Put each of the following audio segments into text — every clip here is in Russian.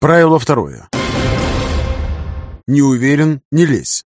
Правило второе. Не уверен, не лезь.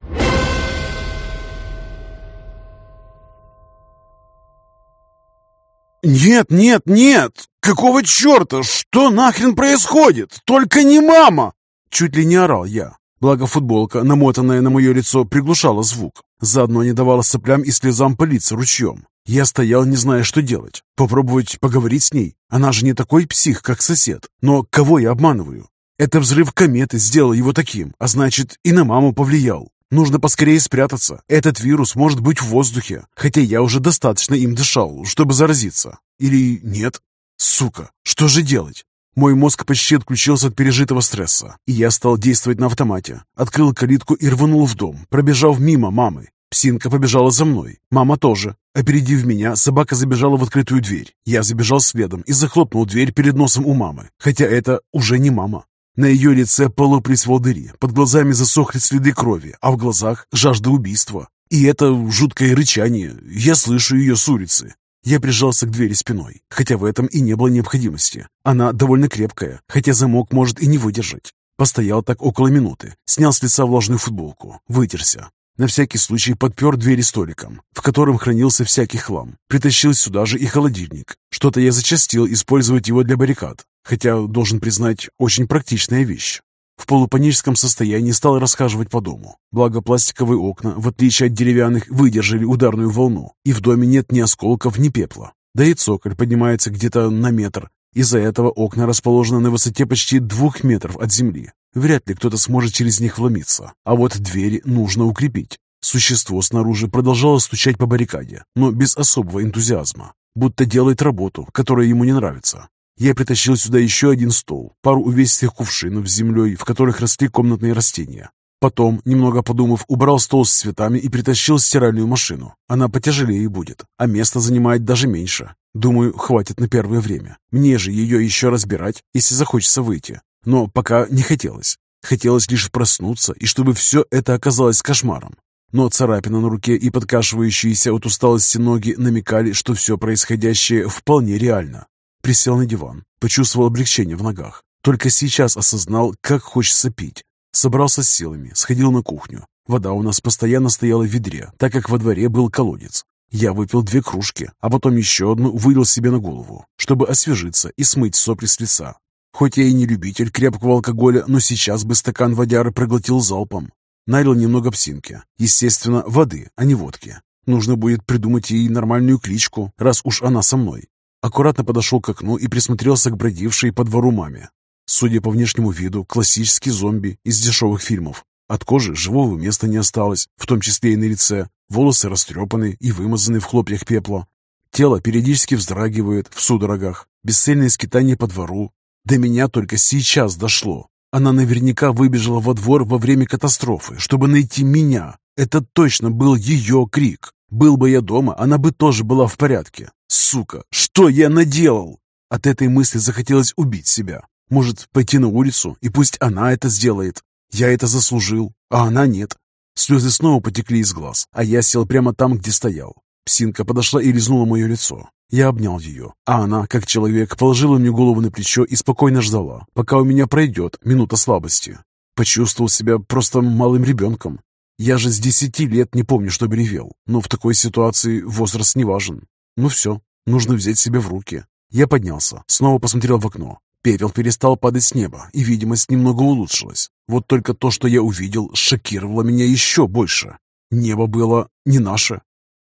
«Нет, нет, нет! Какого черта? Что нахрен происходит? Только не мама!» Чуть ли не орал я. Благо футболка, намотанная на мое лицо, приглушала звук. Заодно не давала соплям и слезам пылиться ручьем. Я стоял, не зная, что делать. Попробовать поговорить с ней? Она же не такой псих, как сосед. Но кого я обманываю? Это взрыв кометы сделал его таким, а значит, и на маму повлиял. Нужно поскорее спрятаться. Этот вирус может быть в воздухе, хотя я уже достаточно им дышал, чтобы заразиться. Или нет? Сука, что же делать? Мой мозг почти отключился от пережитого стресса, и я стал действовать на автомате. Открыл калитку и рванул в дом, пробежав мимо мамы. Псинка побежала за мной, мама тоже. Опередив меня, собака забежала в открытую дверь. Я забежал следом и захлопнул дверь перед носом у мамы, хотя это уже не мама. На ее лице полоплись волдыри, под глазами засохли следы крови, а в глазах жажда убийства. И это жуткое рычание. Я слышу ее с улицы. Я прижался к двери спиной, хотя в этом и не было необходимости. Она довольно крепкая, хотя замок может и не выдержать. Постоял так около минуты, снял с лица влажную футболку, вытерся. На всякий случай подпер двери столиком, в котором хранился всякий хлам. Притащил сюда же и холодильник. Что-то я зачастил использовать его для баррикад, хотя, должен признать, очень практичная вещь. В полупаническом состоянии стал расхаживать по дому. Благо пластиковые окна, в отличие от деревянных, выдержали ударную волну, и в доме нет ни осколков, ни пепла. Да и цоколь поднимается где-то на метр. Из-за этого окна расположены на высоте почти двух метров от земли. Вряд ли кто-то сможет через них вломиться. А вот двери нужно укрепить. Существо снаружи продолжало стучать по баррикаде, но без особого энтузиазма, будто делает работу, которая ему не нравится. Я притащил сюда еще один стол, пару увесистых кувшинов с землей, в которых росли комнатные растения. Потом, немного подумав, убрал стол с цветами и притащил стиральную машину. Она потяжелее будет, а место занимает даже меньше. Думаю, хватит на первое время. Мне же ее еще разбирать, если захочется выйти. Но пока не хотелось. Хотелось лишь проснуться, и чтобы все это оказалось кошмаром. Но царапина на руке и подкашивающиеся от усталости ноги намекали, что все происходящее вполне реально. Присел на диван, почувствовал облегчение в ногах. Только сейчас осознал, как хочется пить. Собрался с силами, сходил на кухню. Вода у нас постоянно стояла в ведре, так как во дворе был колодец. Я выпил две кружки, а потом еще одну вылил себе на голову, чтобы освежиться и смыть сопли с лица. Хоть я и не любитель крепкого алкоголя, но сейчас бы стакан водяры проглотил залпом. Налил немного псинки. Естественно, воды, а не водки. Нужно будет придумать ей нормальную кличку, раз уж она со мной. Аккуратно подошел к окну и присмотрелся к бродившей по двору маме. Судя по внешнему виду, классический зомби из дешевых фильмов. От кожи живого места не осталось, в том числе и на лице. Волосы растрепаны и вымазаны в хлопьях пепла. Тело периодически вздрагивает в судорогах. Бесцельное скитание по двору, до меня только сейчас дошло. Она наверняка выбежала во двор во время катастрофы, чтобы найти меня. Это точно был ее крик. Был бы я дома, она бы тоже была в порядке. Сука, что я наделал? От этой мысли захотелось убить себя. Может, пойти на улицу, и пусть она это сделает. Я это заслужил, а она нет. Слезы снова потекли из глаз, а я сел прямо там, где стоял. Псинка подошла и лизнула мое лицо. Я обнял ее, а она, как человек, положила мне голову на плечо и спокойно ждала, пока у меня пройдет минута слабости. Почувствовал себя просто малым ребенком. Я же с десяти лет не помню, что ревел, но в такой ситуации возраст не важен. Ну все, нужно взять себя в руки. Я поднялся, снова посмотрел в окно. Пепел перестал падать с неба, и видимость немного улучшилась. Вот только то, что я увидел, шокировало меня еще больше. Небо было не наше,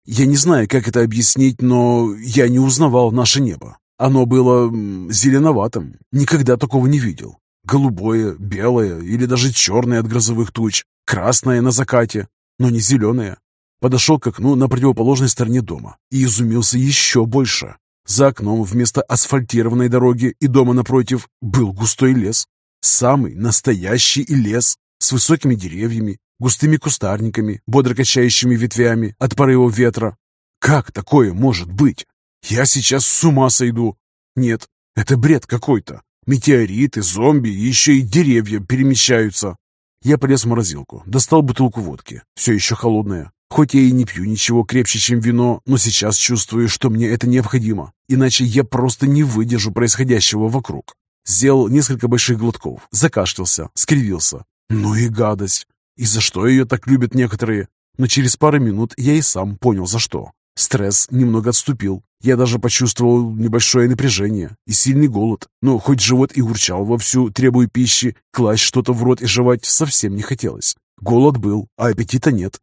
я не знаю, как это объяснить, но я не узнавал наше небо. Оно было зеленоватым. Никогда такого не видел. Голубое, белое или даже черное от грозовых туч. Красное на закате, но не зеленое. Подошел к окну на противоположной стороне дома и изумился еще больше. За окном вместо асфальтированной дороги и дома напротив был густой лес. Самый настоящий лес с высокими деревьями, густыми кустарниками, бодро качающими ветвями от порывов ветра. Как такое может быть? Я сейчас с ума сойду. Нет, это бред какой-то. Метеориты, зомби и еще и деревья перемещаются. Я полез в морозилку, достал бутылку водки, все еще холодная. Хоть я и не пью ничего крепче, чем вино, но сейчас чувствую, что мне это необходимо, иначе я просто не выдержу происходящего вокруг. Сделал несколько больших глотков, закашлялся, скривился. Ну и гадость. И за что ее так любят некоторые? Но через пару минут я и сам понял, за что. Стресс немного отступил. Я даже почувствовал небольшое напряжение и сильный голод. Но хоть живот и урчал вовсю, требуя пищи, класть что-то в рот и жевать совсем не хотелось. Голод был, а аппетита нет.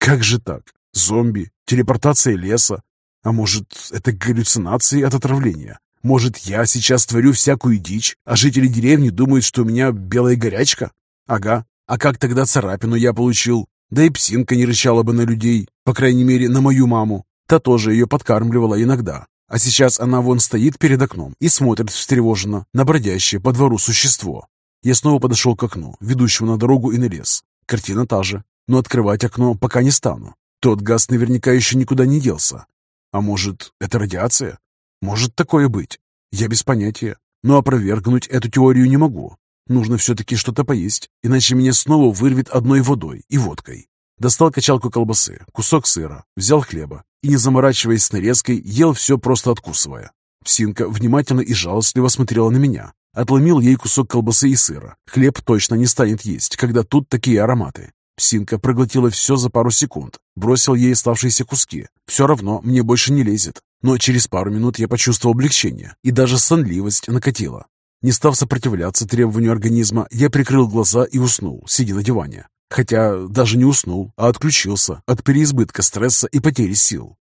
Как же так? Зомби, телепортация леса. А может, это галлюцинации от отравления? Может, я сейчас творю всякую дичь, а жители деревни думают, что у меня белая горячка? Ага. А как тогда царапину я получил? Да и псинка не рычала бы на людей, по крайней мере, на мою маму. Та тоже ее подкармливала иногда. А сейчас она вон стоит перед окном и смотрит встревоженно на бродящее по двору существо. Я снова подошел к окну, ведущему на дорогу и на лес. Картина та же, но открывать окно пока не стану. Тот газ наверняка еще никуда не делся. А может, это радиация? Может такое быть? Я без понятия. Но опровергнуть эту теорию не могу. Нужно все-таки что-то поесть, иначе меня снова вырвет одной водой и водкой. Достал качалку колбасы, кусок сыра, взял хлеба и, не заморачиваясь с нарезкой, ел все просто откусывая. Псинка внимательно и жалостливо смотрела на меня. Отломил ей кусок колбасы и сыра. Хлеб точно не станет есть, когда тут такие ароматы. Псинка проглотила все за пару секунд, бросил ей оставшиеся куски. Все равно мне больше не лезет. Но через пару минут я почувствовал облегчение, и даже сонливость накатила. Не став сопротивляться требованию организма, я прикрыл глаза и уснул, сидя на диване. Хотя даже не уснул, а отключился от переизбытка стресса и потери сил.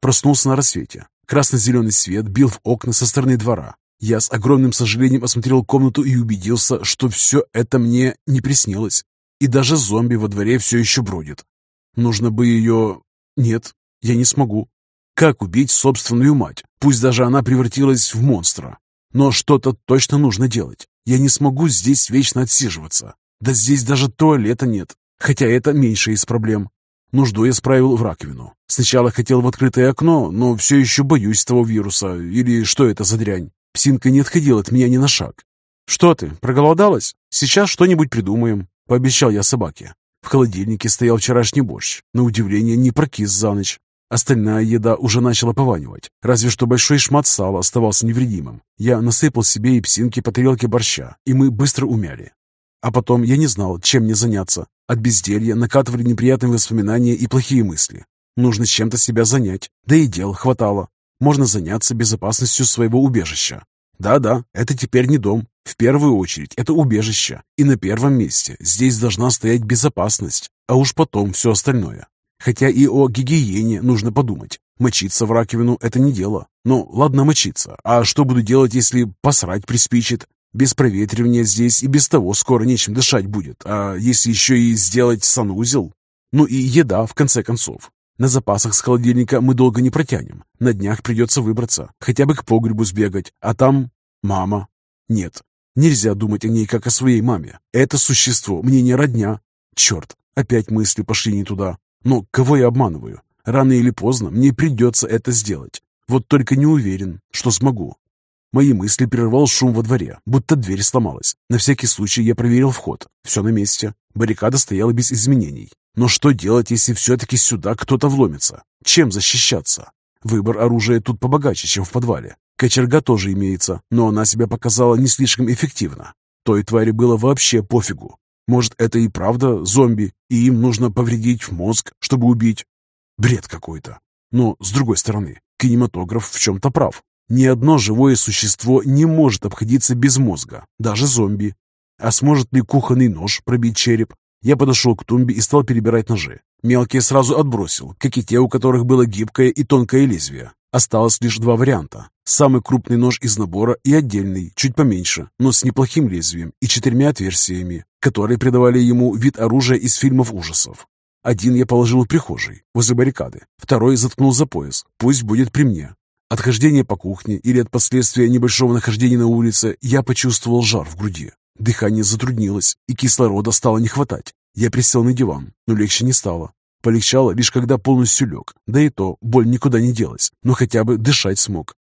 Проснулся на рассвете. Красно-зеленый свет бил в окна со стороны двора. Я с огромным сожалением осмотрел комнату и убедился, что все это мне не приснилось. И даже зомби во дворе все еще бродит. Нужно бы ее... Нет, я не смогу. Как убить собственную мать? Пусть даже она превратилась в монстра. Но что-то точно нужно делать. Я не смогу здесь вечно отсиживаться. Да здесь даже туалета нет. Хотя это меньше из проблем. Нужду я справил в раковину. Сначала хотел в открытое окно, но все еще боюсь того вируса. Или что это за дрянь? Псинка не отходила от меня ни на шаг. «Что ты, проголодалась? Сейчас что-нибудь придумаем», — пообещал я собаке. В холодильнике стоял вчерашний борщ. На удивление, не прокис за ночь. Остальная еда уже начала пованивать, разве что большой шмат сала оставался невредимым. Я насыпал себе и псинке по тарелке борща, и мы быстро умяли. А потом я не знал, чем мне заняться. От безделья накатывали неприятные воспоминания и плохие мысли. Нужно чем-то себя занять, да и дел хватало. Можно заняться безопасностью своего убежища. Да-да, это теперь не дом. В первую очередь это убежище. И на первом месте здесь должна стоять безопасность, а уж потом все остальное. Хотя и о гигиене нужно подумать. Мочиться в раковину – это не дело. Ну, ладно мочиться. А что буду делать, если посрать приспичит? Без проветривания здесь и без того скоро нечем дышать будет. А если еще и сделать санузел? Ну и еда, в конце концов. На запасах с холодильника мы долго не протянем. На днях придется выбраться, хотя бы к погребу сбегать. А там мама. Нет, нельзя думать о ней, как о своей маме. Это существо мне не родня. Черт, опять мысли пошли не туда. Но кого я обманываю? Рано или поздно мне придется это сделать. Вот только не уверен, что смогу. Мои мысли прервал шум во дворе, будто дверь сломалась. На всякий случай я проверил вход. Все на месте. Баррикада стояла без изменений. Но что делать, если все-таки сюда кто-то вломится? Чем защищаться? Выбор оружия тут побогаче, чем в подвале. Кочерга тоже имеется, но она себя показала не слишком эффективно. Той твари было вообще пофигу. Может, это и правда зомби, и им нужно повредить мозг, чтобы убить? Бред какой-то. Но, с другой стороны, кинематограф в чем-то прав. Ни одно живое существо не может обходиться без мозга, даже зомби. А сможет ли кухонный нож пробить череп? Я подошел к тумбе и стал перебирать ножи. Мелкие сразу отбросил, как и те, у которых было гибкое и тонкое лезвие. Осталось лишь два варианта. Самый крупный нож из набора и отдельный, чуть поменьше, но с неплохим лезвием и четырьмя отверстиями, которые придавали ему вид оружия из фильмов ужасов. Один я положил в прихожей, возле баррикады, второй заткнул за пояс, пусть будет при мне. Отхождение по кухне или от последствия небольшого нахождения на улице я почувствовал жар в груди. Дыхание затруднилось, и кислорода стало не хватать. Я присел на диван, но легче не стало. Полегчало лишь когда полностью лег, да и то боль никуда не делась, но хотя бы дышать смог.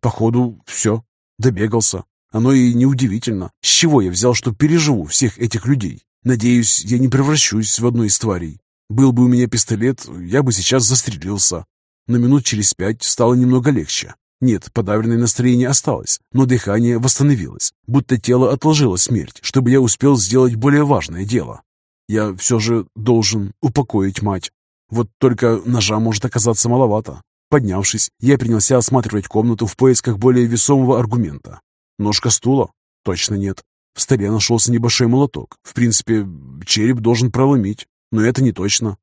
Походу, все, добегался. Оно и неудивительно. С чего я взял, что переживу всех этих людей? Надеюсь, я не превращусь в одну из тварей. Был бы у меня пистолет, я бы сейчас застрелился. но минут через пять стало немного легче. Нет, подавленное настроение осталось, но дыхание восстановилось, будто тело отложило смерть, чтобы я успел сделать более важное дело. Я все же должен упокоить мать. Вот только ножа может оказаться маловато. Поднявшись, я принялся осматривать комнату в поисках более весомого аргумента. Ножка стула? Точно нет. В столе нашелся небольшой молоток. В принципе, череп должен проломить, но это не точно.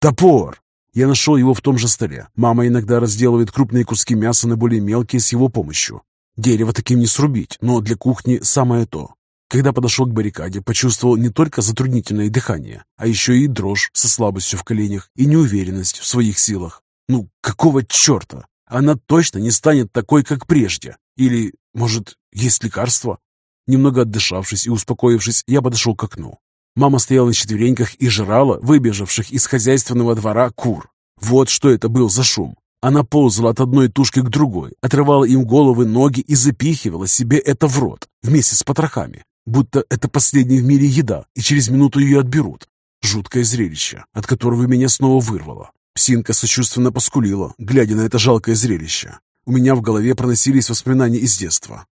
Топор! Я нашел его в том же столе. Мама иногда разделывает крупные куски мяса на более мелкие с его помощью. Дерево таким не срубить, но для кухни самое то. Когда подошел к баррикаде, почувствовал не только затруднительное дыхание, а еще и дрожь со слабостью в коленях и неуверенность в своих силах. Ну, какого черта? Она точно не станет такой, как прежде. Или, может, есть лекарство? Немного отдышавшись и успокоившись, я подошел к окну. Мама стояла на четвереньках и жрала выбежавших из хозяйственного двора кур. Вот что это был за шум. Она ползала от одной тушки к другой, отрывала им головы, ноги и запихивала себе это в рот, вместе с потрохами, будто это последняя в мире еда, и через минуту ее отберут. Жуткое зрелище, от которого меня снова вырвало. Псинка сочувственно поскулила, глядя на это жалкое зрелище. У меня в голове проносились воспоминания из детства.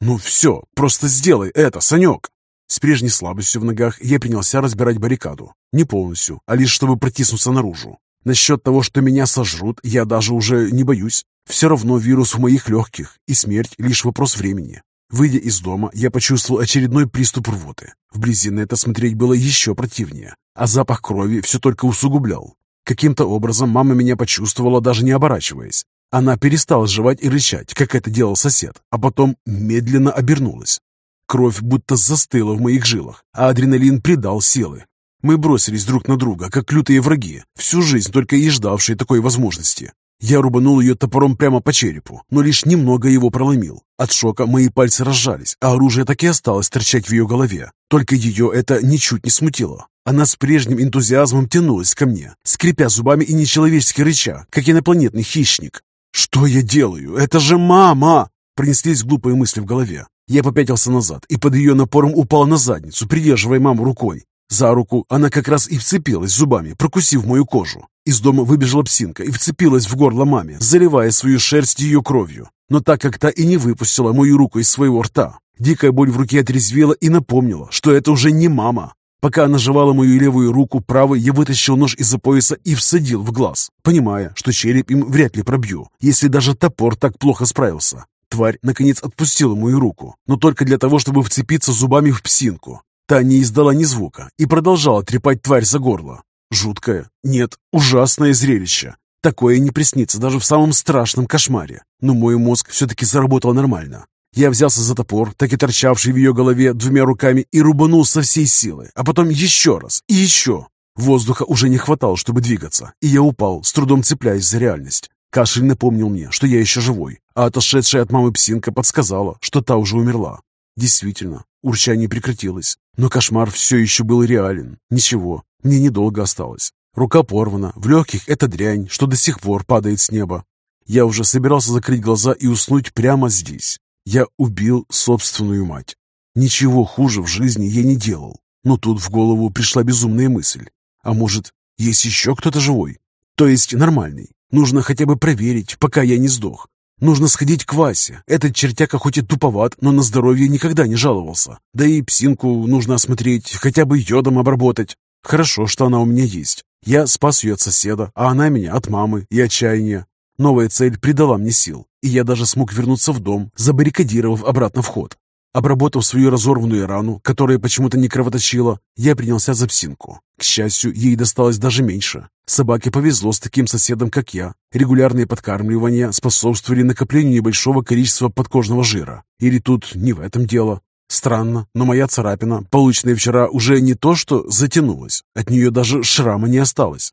«Ну все, просто сделай это, Санек!» С прежней слабостью в ногах я принялся разбирать баррикаду. Не полностью, а лишь чтобы протиснуться наружу. Насчет того, что меня сожрут, я даже уже не боюсь. Все равно вирус в моих легких, и смерть — лишь вопрос времени. Выйдя из дома, я почувствовал очередной приступ рвоты. Вблизи на это смотреть было еще противнее, а запах крови все только усугублял. Каким-то образом мама меня почувствовала, даже не оборачиваясь. Она перестала жевать и рычать, как это делал сосед, а потом медленно обернулась. Кровь будто застыла в моих жилах, а адреналин придал силы. Мы бросились друг на друга, как лютые враги, всю жизнь только и ждавшие такой возможности. Я рубанул ее топором прямо по черепу, но лишь немного его проломил. От шока мои пальцы разжались, а оружие так и осталось торчать в ее голове. Только ее это ничуть не смутило. Она с прежним энтузиазмом тянулась ко мне, скрипя зубами и нечеловечески рыча, как инопланетный хищник. «Что я делаю? Это же мама!» Пронеслись глупые мысли в голове. Я попятился назад и под ее напором упал на задницу, придерживая маму рукой. За руку она как раз и вцепилась зубами, прокусив мою кожу. Из дома выбежала псинка и вцепилась в горло маме, заливая свою шерсть ее кровью. Но так как та и не выпустила мою руку из своего рта, дикая боль в руке отрезвела и напомнила, что это уже не мама. Пока она жевала мою левую руку, правой я вытащил нож из-за пояса и всадил в глаз, понимая, что череп им вряд ли пробью, если даже топор так плохо справился. Тварь, наконец, отпустила мою руку, но только для того, чтобы вцепиться зубами в псинку. Та не издала ни звука и продолжала трепать тварь за горло. Жуткое, нет, ужасное зрелище. Такое не приснится даже в самом страшном кошмаре. Но мой мозг все-таки заработал нормально. Я взялся за топор, так и торчавший в ее голове двумя руками, и рубанул со всей силы, а потом еще раз и еще. Воздуха уже не хватало, чтобы двигаться, и я упал, с трудом цепляясь за реальность. Кашель напомнил мне, что я еще живой, а отошедшая от мамы псинка подсказала, что та уже умерла. Действительно, урчание прекратилось, но кошмар все еще был реален. Ничего, мне недолго осталось. Рука порвана, в легких эта дрянь, что до сих пор падает с неба. Я уже собирался закрыть глаза и уснуть прямо здесь. Я убил собственную мать. Ничего хуже в жизни я не делал. Но тут в голову пришла безумная мысль. А может, есть еще кто-то живой? То есть нормальный? Нужно хотя бы проверить, пока я не сдох. Нужно сходить к Васе. Этот чертяка хоть и туповат, но на здоровье никогда не жаловался. Да и псинку нужно осмотреть, хотя бы йодом обработать. Хорошо, что она у меня есть. Я спас ее от соседа, а она меня от мамы и отчаяния. Новая цель придала мне сил, и я даже смог вернуться в дом, забаррикадировав обратно вход. Обработав свою разорванную рану, которая почему-то не кровоточила, я принялся за псинку. К счастью, ей досталось даже меньше. Собаке повезло с таким соседом, как я. Регулярные подкармливания способствовали накоплению небольшого количества подкожного жира. Или тут не в этом дело. Странно, но моя царапина, полученная вчера, уже не то что затянулась. От нее даже шрама не осталось.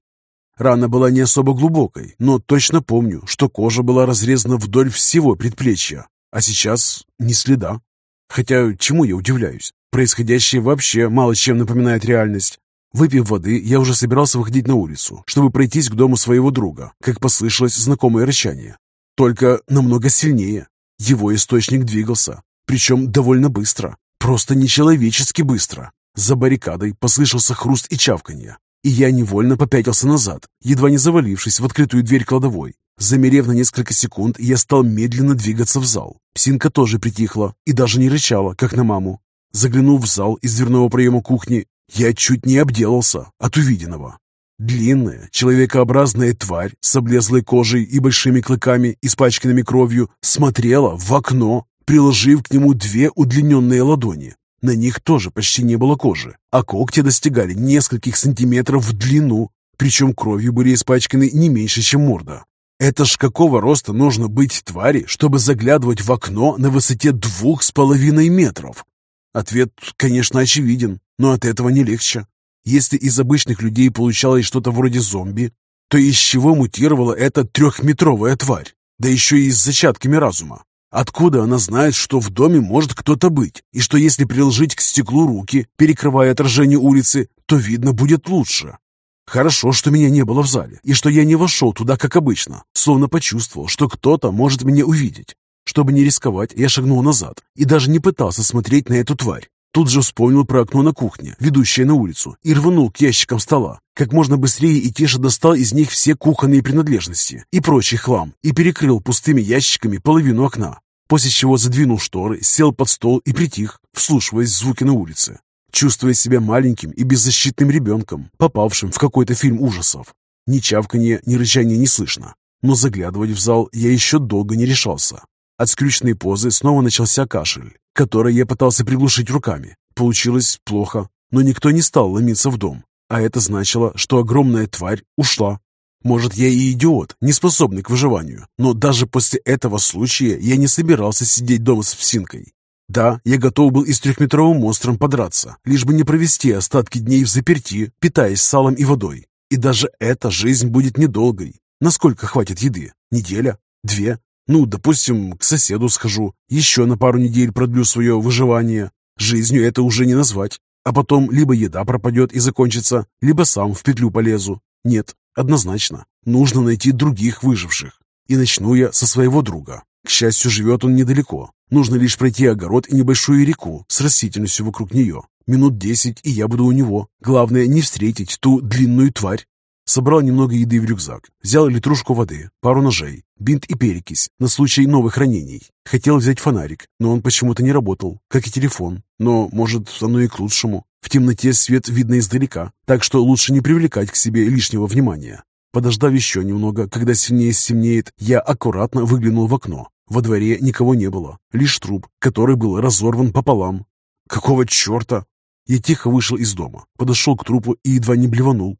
Рана была не особо глубокой, но точно помню, что кожа была разрезана вдоль всего предплечья. А сейчас ни следа. Хотя, чему я удивляюсь? Происходящее вообще мало чем напоминает реальность. Выпив воды, я уже собирался выходить на улицу, чтобы пройтись к дому своего друга, как послышалось знакомое рычание. Только намного сильнее. Его источник двигался, причем довольно быстро, просто нечеловечески быстро. За баррикадой послышался хруст и чавканье. и я невольно попятился назад, едва не завалившись в открытую дверь кладовой. Замерев на несколько секунд, я стал медленно двигаться в зал. Псинка тоже притихла и даже не рычала, как на маму. Заглянув в зал из дверного проема кухни, я чуть не обделался от увиденного. Длинная, человекообразная тварь с облезлой кожей и большими клыками, испачканными кровью, смотрела в окно, приложив к нему две удлиненные ладони. На них тоже почти не было кожи, а когти достигали нескольких сантиметров в длину, причем кровью были испачканы не меньше, чем морда. Это ж какого роста нужно быть твари, чтобы заглядывать в окно на высоте двух с половиной метров? Ответ, конечно, очевиден, но от этого не легче. Если из обычных людей получалось что-то вроде зомби, то из чего мутировала эта трехметровая тварь? Да еще и с зачатками разума. Откуда она знает, что в доме может кто-то быть, и что если приложить к стеклу руки, перекрывая отражение улицы, то видно будет лучше? Хорошо, что меня не было в зале, и что я не вошел туда, как обычно, словно почувствовал, что кто-то может меня увидеть. Чтобы не рисковать, я шагнул назад и даже не пытался смотреть на эту тварь. Тут же вспомнил про окно на кухне, ведущее на улицу, и рванул к ящикам стола. Как можно быстрее и тише достал из них все кухонные принадлежности и прочий хлам и перекрыл пустыми ящиками половину окна, после чего задвинул шторы, сел под стол и притих, вслушиваясь в звуки на улице, чувствуя себя маленьким и беззащитным ребенком, попавшим в какой-то фильм ужасов. Ни чавканья, ни рычания не слышно, но заглядывать в зал я еще долго не решался. От скрюченной позы снова начался кашель, который я пытался приглушить руками. Получилось плохо, но никто не стал ломиться в дом, а это значило, что огромная тварь ушла. Может, я и идиот, не способный к выживанию, но даже после этого случая я не собирался сидеть дома с псинкой. Да, я готов был и с трехметровым монстром подраться, лишь бы не провести остатки дней в заперти, питаясь салом и водой. И даже эта жизнь будет недолгой. Насколько хватит еды? Неделя? Две? Ну, допустим, к соседу схожу, еще на пару недель продлю свое выживание. Жизнью это уже не назвать. А потом либо еда пропадет и закончится, либо сам в петлю полезу. Нет, однозначно. Нужно найти других выживших. И начну я со своего друга. К счастью, живет он недалеко. Нужно лишь пройти огород и небольшую реку с растительностью вокруг нее. Минут десять, и я буду у него. Главное, не встретить ту длинную тварь. Собрал немного еды в рюкзак, взял литрушку воды, пару ножей, бинт и перекись на случай новых ранений. Хотел взять фонарик, но он почему-то не работал, как и телефон. Но, может, оно и к лучшему. В темноте свет видно издалека, так что лучше не привлекать к себе лишнего внимания. Подождав еще немного, когда сильнее стемнеет, я аккуратно выглянул в окно. Во дворе никого не было, лишь труп, который был разорван пополам. Какого черта? Я тихо вышел из дома, подошел к трупу и едва не блеванул.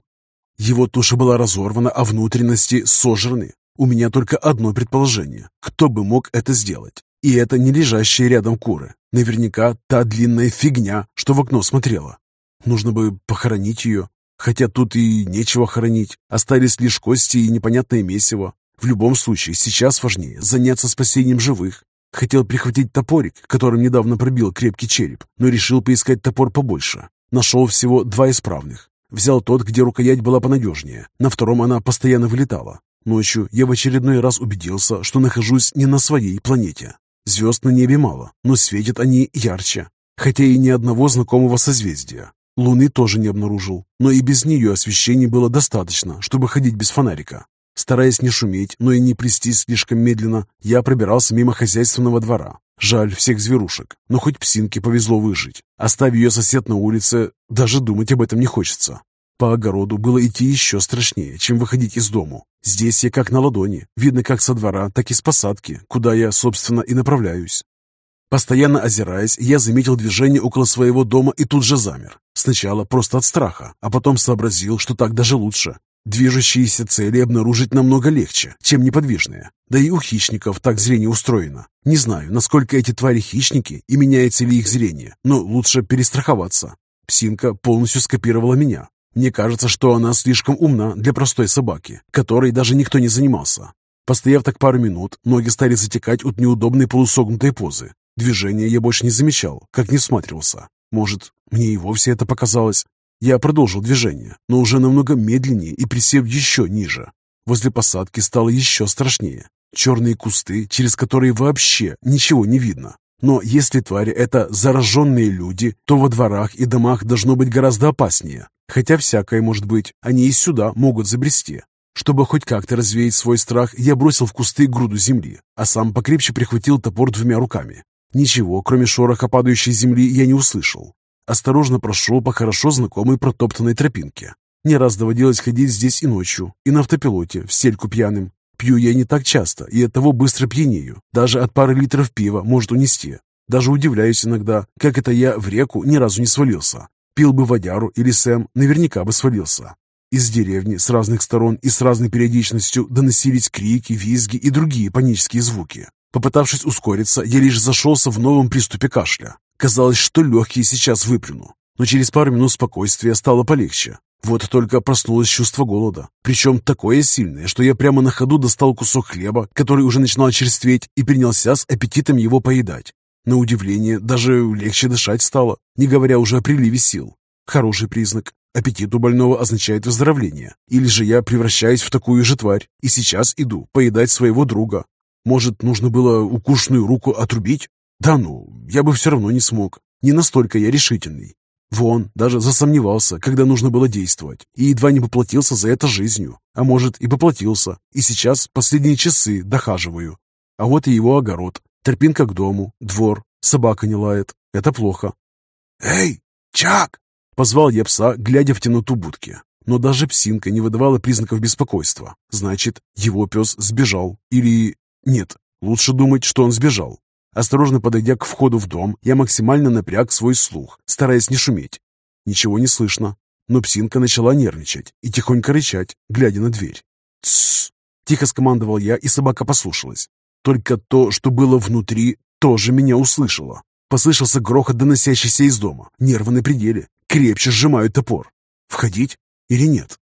Его туша была разорвана, а внутренности сожраны. У меня только одно предположение. Кто бы мог это сделать? И это не лежащие рядом куры. Наверняка та длинная фигня, что в окно смотрела. Нужно бы похоронить ее. Хотя тут и нечего хоронить. Остались лишь кости и непонятное месиво. В любом случае, сейчас важнее заняться спасением живых. Хотел прихватить топорик, которым недавно пробил крепкий череп, но решил поискать топор побольше. Нашел всего два исправных. Взял тот, где рукоять была понадежнее. На втором она постоянно вылетала. Ночью я в очередной раз убедился, что нахожусь не на своей планете. Звезд на небе мало, но светят они ярче. Хотя и ни одного знакомого созвездия. Луны тоже не обнаружил, но и без нее освещения было достаточно, чтобы ходить без фонарика. Стараясь не шуметь, но и не плестись слишком медленно, я пробирался мимо хозяйственного двора. Жаль всех зверушек, но хоть псинке повезло выжить. Оставив ее сосед на улице, даже думать об этом не хочется. По огороду было идти еще страшнее, чем выходить из дому. Здесь я как на ладони, видно как со двора, так и с посадки, куда я, собственно, и направляюсь. Постоянно озираясь, я заметил движение около своего дома и тут же замер. Сначала просто от страха, а потом сообразил, что так даже лучше. Движущиеся цели обнаружить намного легче, чем неподвижные. Да и у хищников так зрение устроено. Не знаю, насколько эти твари хищники и меняется ли их зрение, но лучше перестраховаться. Псинка полностью скопировала меня. Мне кажется, что она слишком умна для простой собаки, которой даже никто не занимался. Постояв так пару минут, ноги стали затекать от неудобной полусогнутой позы. Движения я больше не замечал, как не всматривался. Может, мне и вовсе это показалось. Я продолжил движение, но уже намного медленнее и присев еще ниже. Возле посадки стало еще страшнее. Черные кусты, через которые вообще ничего не видно. Но если твари — это зараженные люди, то во дворах и домах должно быть гораздо опаснее. Хотя всякое может быть, они и сюда могут забрести. Чтобы хоть как-то развеять свой страх, я бросил в кусты груду земли, а сам покрепче прихватил топор двумя руками. Ничего, кроме шороха падающей земли, я не услышал. Осторожно прошел по хорошо знакомой протоптанной тропинке. Не раз доводилось ходить здесь и ночью, и на автопилоте, в стельку пьяным. Пью я не так часто, и оттого быстро пьянею. Даже от пары литров пива может унести. Даже удивляюсь иногда, как это я в реку ни разу не свалился. Пил бы водяру или Сэм, наверняка бы свалился. Из деревни с разных сторон и с разной периодичностью доносились крики, визги и другие панические звуки. Попытавшись ускориться, я лишь зашелся в новом приступе кашля. Казалось, что легкие сейчас выплюну. Но через пару минут спокойствия стало полегче. Вот только проснулось чувство голода. Причем такое сильное, что я прямо на ходу достал кусок хлеба, который уже начинал черстветь, и принялся с аппетитом его поедать. На удивление, даже легче дышать стало, не говоря уже о приливе сил. Хороший признак. Аппетит у больного означает выздоровление. Или же я превращаюсь в такую же тварь, и сейчас иду поедать своего друга. Может, нужно было укушенную руку отрубить? Да ну, я бы все равно не смог. Не настолько я решительный. Вон, даже засомневался, когда нужно было действовать, и едва не поплатился за это жизнью. А может, и поплатился, и сейчас последние часы дохаживаю. А вот и его огород. Тропинка к дому, двор, собака не лает. Это плохо. «Эй, Чак!» Позвал я пса, глядя в темноту будки. Но даже псинка не выдавала признаков беспокойства. Значит, его пес сбежал. Или... Нет, лучше думать, что он сбежал. Осторожно подойдя к входу в дом, я максимально напряг свой слух, стараясь не шуметь. Ничего не слышно. Но псинка начала нервничать и тихонько рычать, глядя на дверь. «Тссс!» — тихо скомандовал я, и собака послушалась. Только то, что было внутри, тоже меня услышало. Послышался грохот, доносящийся из дома. Нервы на пределе. Крепче сжимаю топор. Входить или нет?